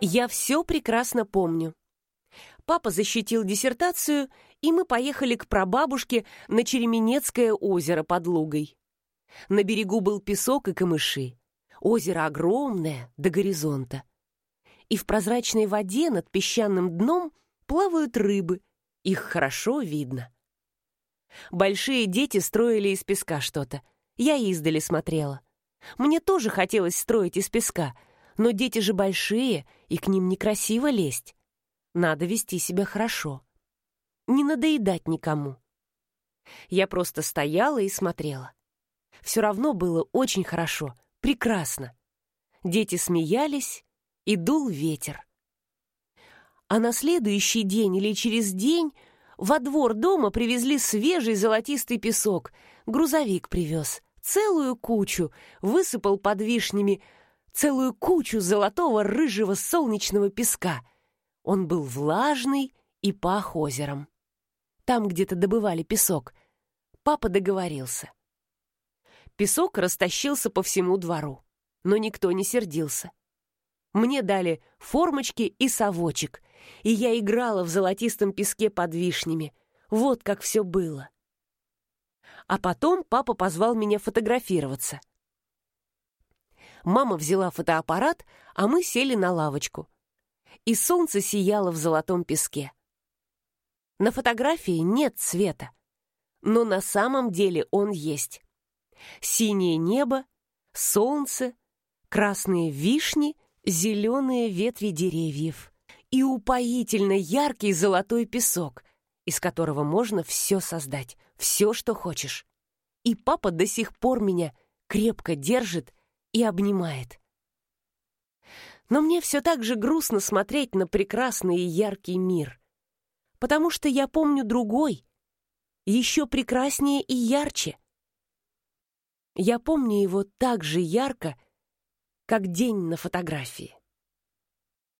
Я все прекрасно помню. Папа защитил диссертацию, и мы поехали к прабабушке на Череменецкое озеро под Лугой. На берегу был песок и камыши. Озеро огромное, до горизонта. И в прозрачной воде над песчаным дном плавают рыбы. Их хорошо видно. Большие дети строили из песка что-то. Я издали смотрела. Мне тоже хотелось строить из песка, но дети же большие, и к ним некрасиво лезть. Надо вести себя хорошо. Не надоедать никому. Я просто стояла и смотрела. Все равно было очень хорошо, прекрасно. Дети смеялись, и дул ветер. А на следующий день или через день во двор дома привезли свежий золотистый песок. Грузовик привез. Целую кучу. Высыпал под вишнями целую кучу золотого рыжего солнечного песка. Он был влажный и пах озером. Там где-то добывали песок. Папа договорился. Песок растащился по всему двору, но никто не сердился. Мне дали формочки и совочек, и я играла в золотистом песке под вишнями. Вот как все было. А потом папа позвал меня фотографироваться — Мама взяла фотоаппарат, а мы сели на лавочку. И солнце сияло в золотом песке. На фотографии нет цвета, но на самом деле он есть. Синее небо, солнце, красные вишни, зеленые ветви деревьев и упоительно яркий золотой песок, из которого можно все создать, все, что хочешь. И папа до сих пор меня крепко держит и обнимает. Но мне все так же грустно смотреть на прекрасный и яркий мир, потому что я помню другой, еще прекраснее и ярче. Я помню его так же ярко, как день на фотографии.